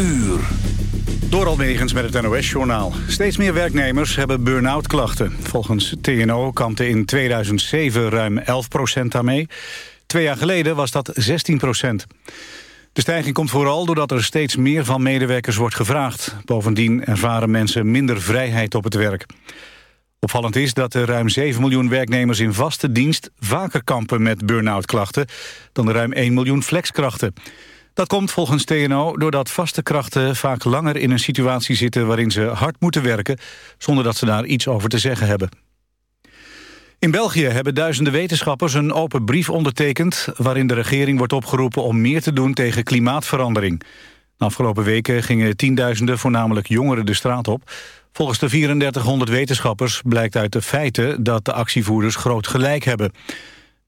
uur. Door Almegens met het NOS-journaal. Steeds meer werknemers hebben burn-out klachten. Volgens TNO kampte in 2007 ruim 11% daarmee. Twee jaar geleden was dat 16% De stijging komt vooral doordat er steeds meer van medewerkers wordt gevraagd. Bovendien ervaren mensen minder vrijheid op het werk. Opvallend is dat de ruim 7 miljoen werknemers in vaste dienst... vaker kampen met burn-out klachten dan de ruim 1 miljoen flexkrachten. Dat komt volgens TNO doordat vaste krachten vaak langer in een situatie zitten... waarin ze hard moeten werken zonder dat ze daar iets over te zeggen hebben. In België hebben duizenden wetenschappers een open brief ondertekend... waarin de regering wordt opgeroepen om meer te doen tegen klimaatverandering. De afgelopen weken gingen tienduizenden, voornamelijk jongeren, de straat op... Volgens de 3400 wetenschappers blijkt uit de feiten dat de actievoerders groot gelijk hebben.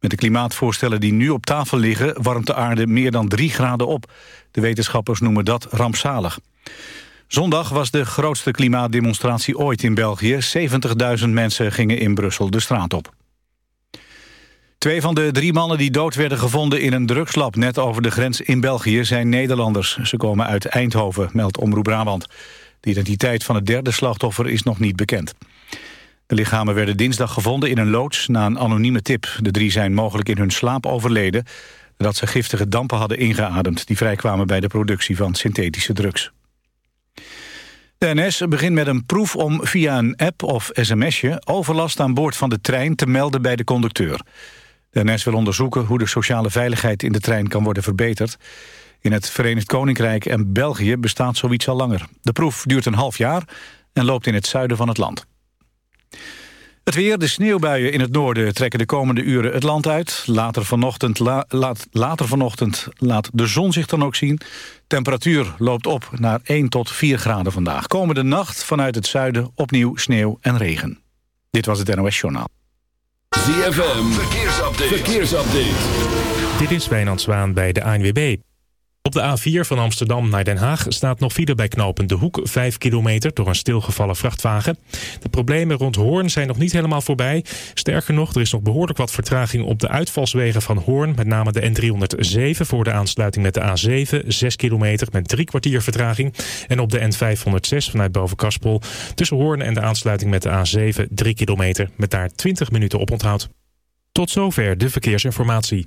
Met de klimaatvoorstellen die nu op tafel liggen warmt de aarde meer dan 3 graden op. De wetenschappers noemen dat rampzalig. Zondag was de grootste klimaatdemonstratie ooit in België. 70.000 mensen gingen in Brussel de straat op. Twee van de drie mannen die dood werden gevonden in een drugslab... net over de grens in België zijn Nederlanders. Ze komen uit Eindhoven, meldt Omroep Brabant. De identiteit van het derde slachtoffer is nog niet bekend. De lichamen werden dinsdag gevonden in een loods na een anonieme tip. De drie zijn mogelijk in hun slaap overleden... nadat ze giftige dampen hadden ingeademd... die vrijkwamen bij de productie van synthetische drugs. De NS begint met een proef om via een app of sms'je... overlast aan boord van de trein te melden bij de conducteur. De NS wil onderzoeken hoe de sociale veiligheid in de trein kan worden verbeterd. In het Verenigd Koninkrijk en België bestaat zoiets al langer. De proef duurt een half jaar en loopt in het zuiden van het land. Het weer, de sneeuwbuien in het noorden trekken de komende uren het land uit. Later vanochtend, laat, later vanochtend laat de zon zich dan ook zien. Temperatuur loopt op naar 1 tot 4 graden vandaag. Komende nacht vanuit het zuiden opnieuw sneeuw en regen. Dit was het NOS Journaal. ZFM, verkeersupdate. verkeersupdate. Dit is Wijnand Zwaan bij de ANWB. Op de A4 van Amsterdam naar Den Haag staat nog file bij knopen De Hoek, 5 kilometer door een stilgevallen vrachtwagen. De problemen rond Hoorn zijn nog niet helemaal voorbij. Sterker nog, er is nog behoorlijk wat vertraging op de uitvalswegen van Hoorn, met name de N307 voor de aansluiting met de A7, 6 kilometer met drie kwartier vertraging. En op de N506 vanuit Bovenkaspel tussen Hoorn en de aansluiting met de A7, 3 kilometer met daar 20 minuten op onthoud. Tot zover de verkeersinformatie.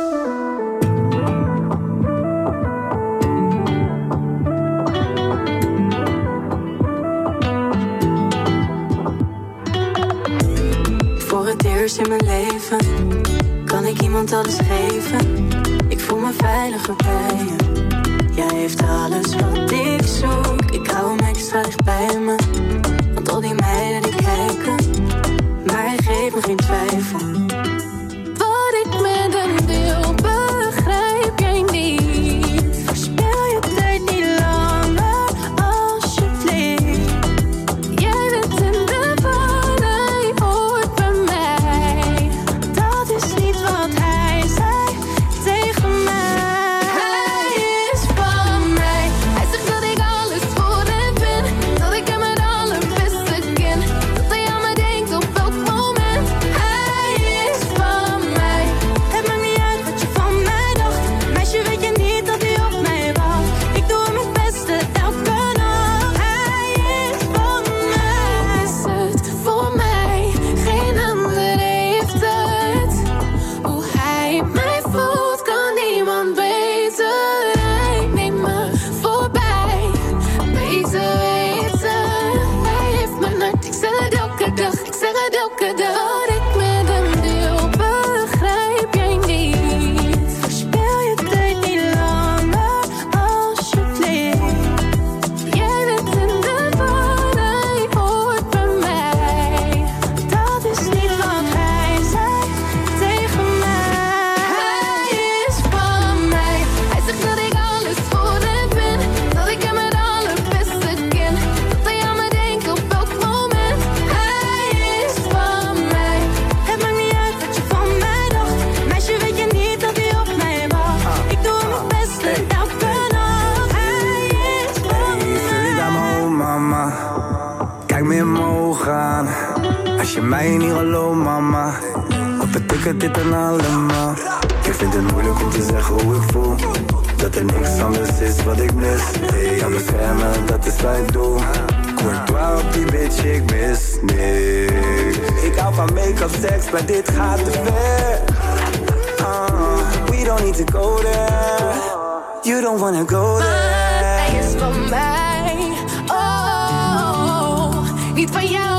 in mijn leven. Kan ik iemand alles geven? Ik voel me veiliger bij je. Jij heeft alles wat ik het dit allemaal. Ik vind het moeilijk om te zeggen hoe ik voel. Dat er niks anders is wat ik mis. Hey, aan beschermen, dat is wat ik doe Courtois op die bitch, ik mis niks. Ik hou van make-up, seks, maar dit gaat te ver. Ah, we don't need to go there. You don't wanna go there. This hij is van mij. Oh, niet van jou.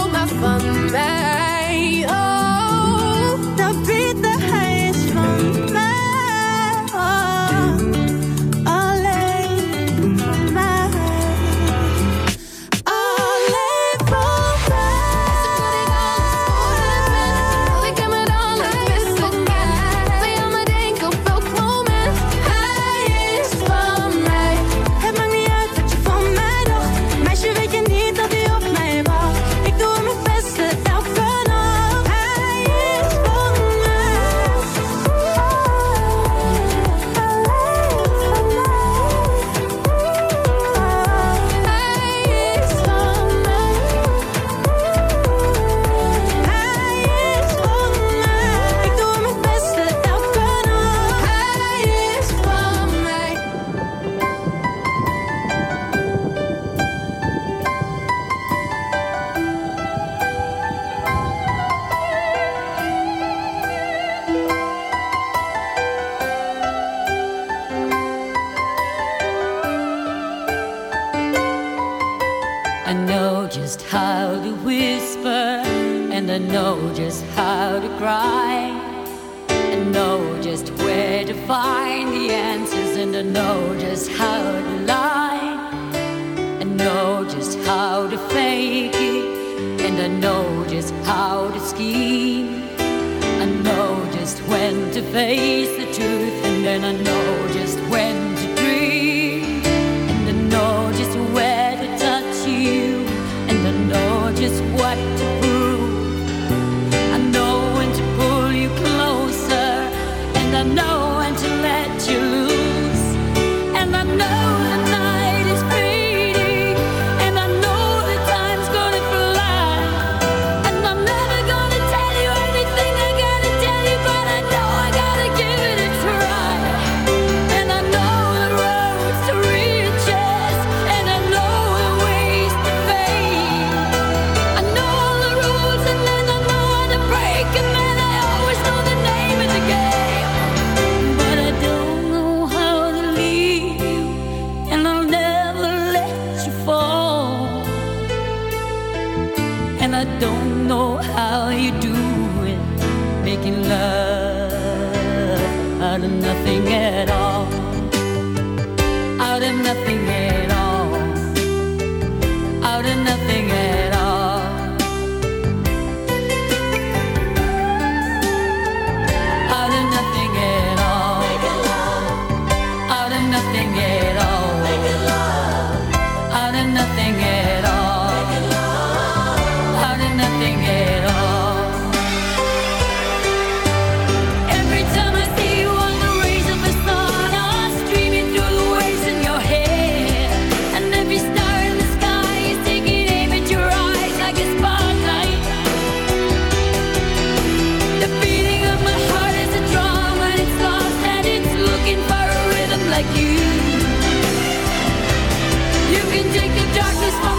face the truth, and then I know. Like you. You can take the darkness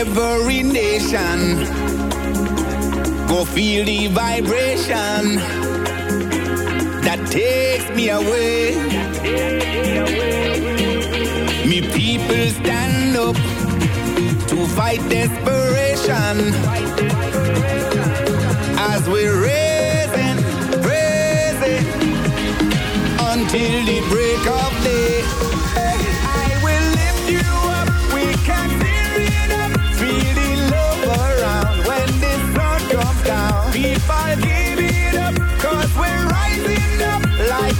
every nation. Go feel the vibration that takes me away. Me people stand up to fight desperation as we raise and raising until the break of day.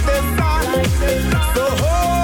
like the sun. So hold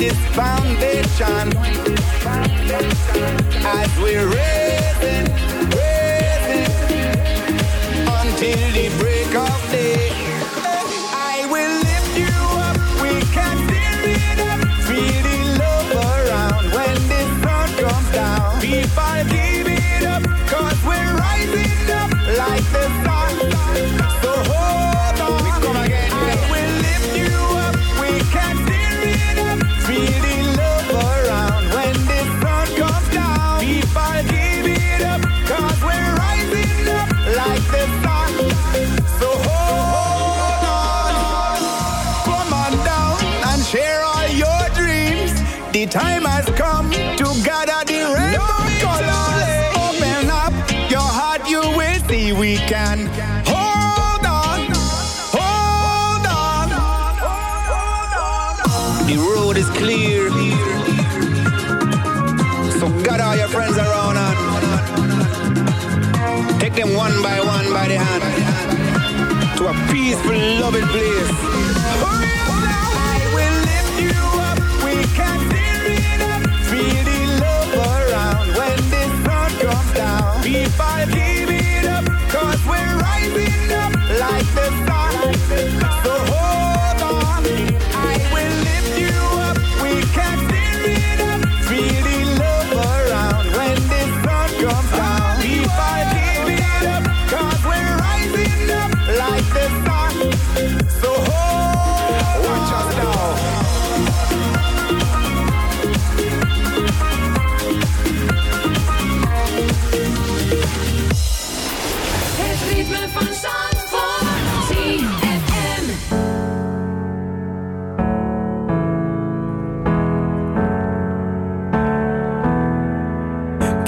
this foundation as we're raising, raising until the. peaceful, loving place.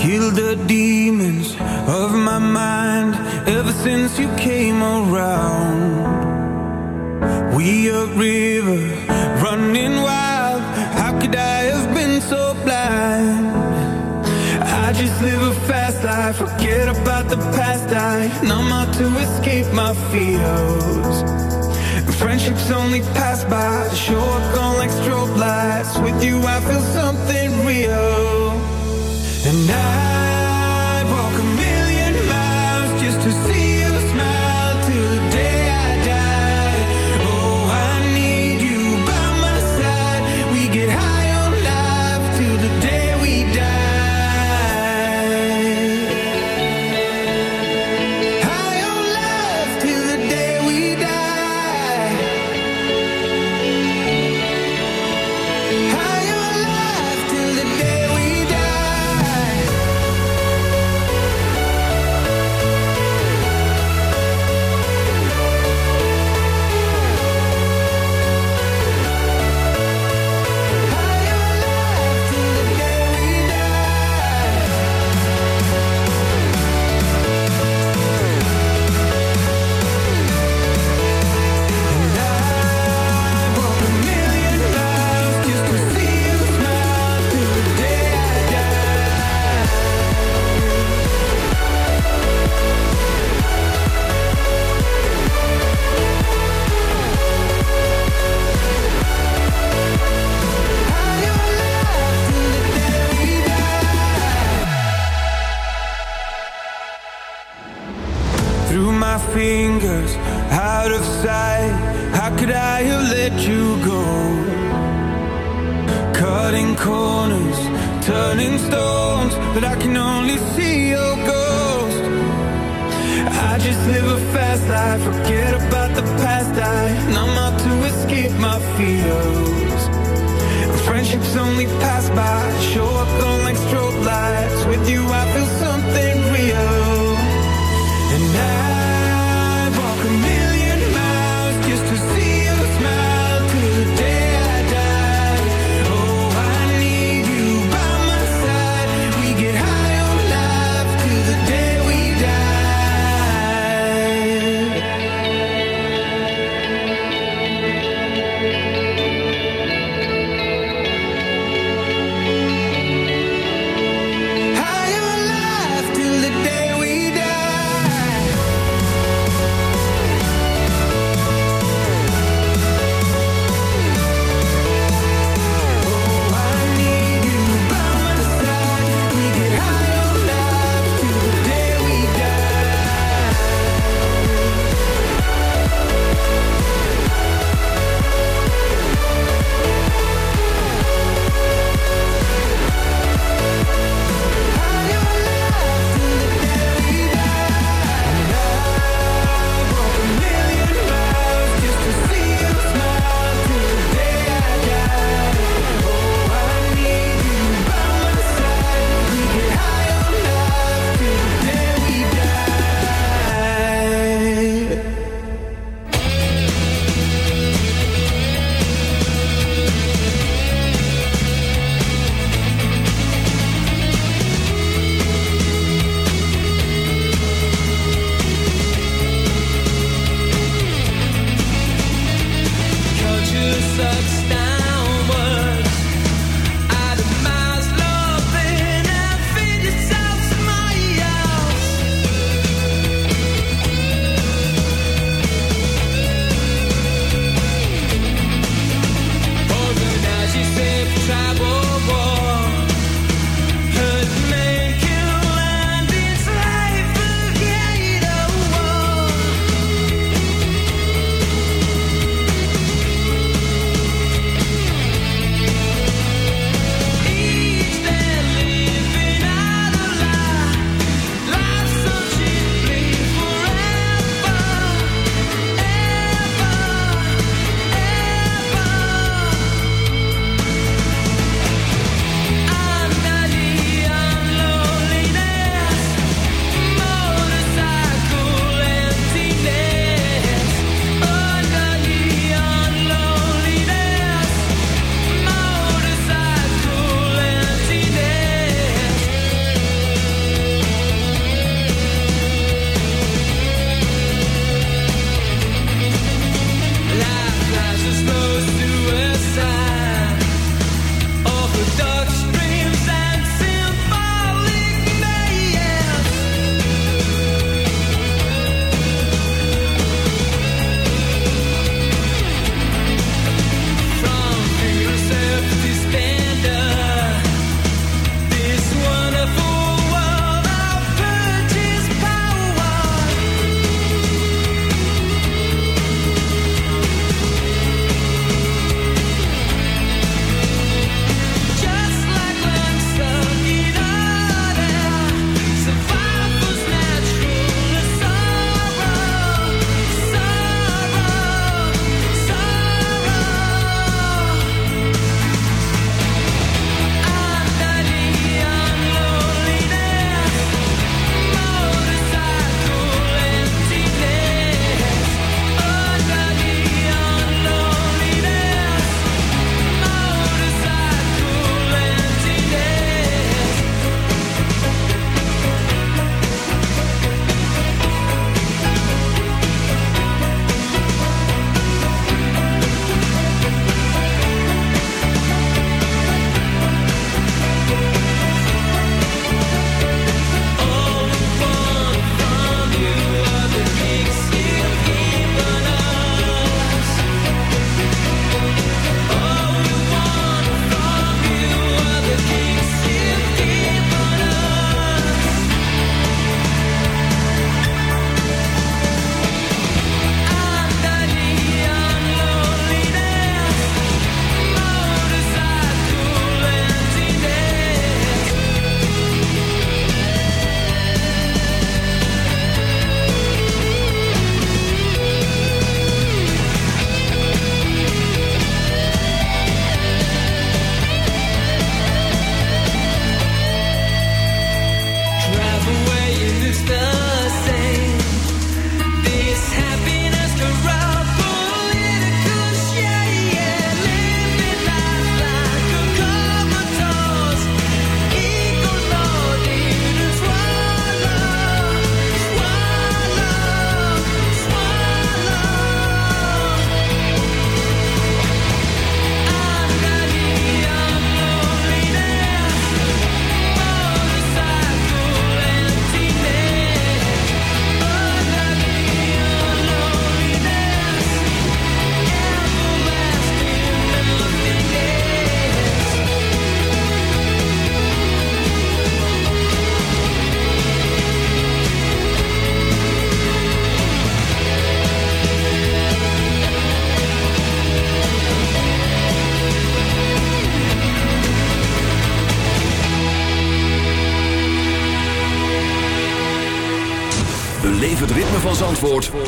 Kill the demons of my mind Ever since you came around. We a river running wild. How could I have been so blind? I just live a fast life. Forget about the past. I No out to escape my fears. Friendships only pass by. Show up on like strobe lights. With you I feel something real. Now. Corners, turning stones, but I can only see your ghost. I just live a fast life, forget about the past. I numb out to escape my fears. Friendships only pass by, show up on like strobe lights. With you, I feel something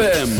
ZFM.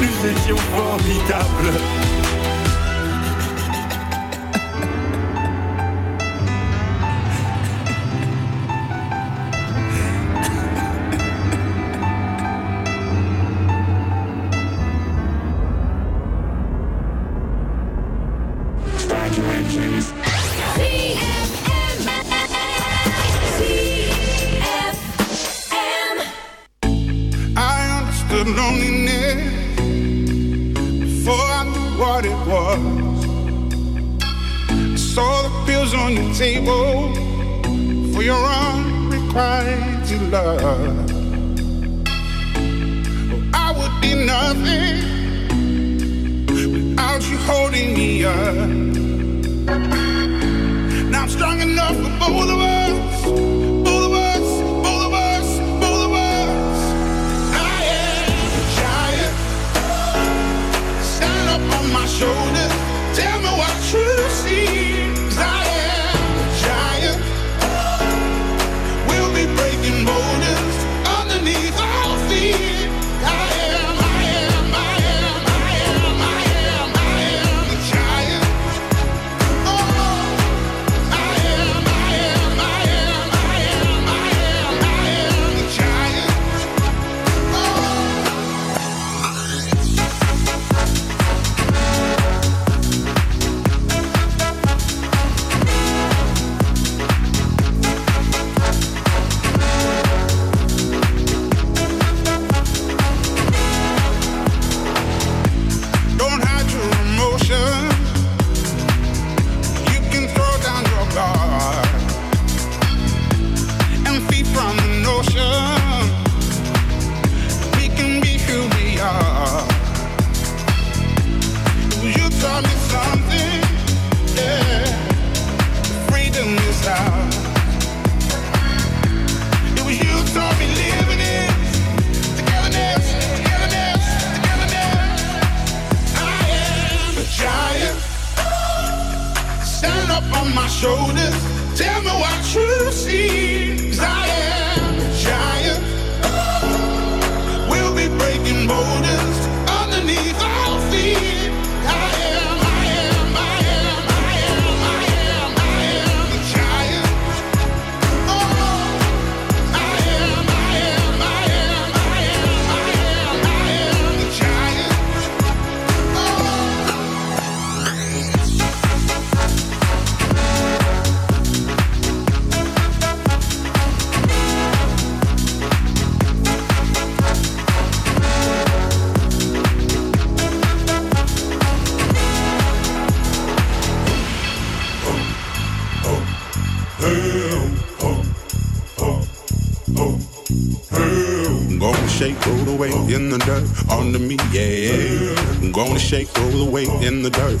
Nous étions formidables in the dirt.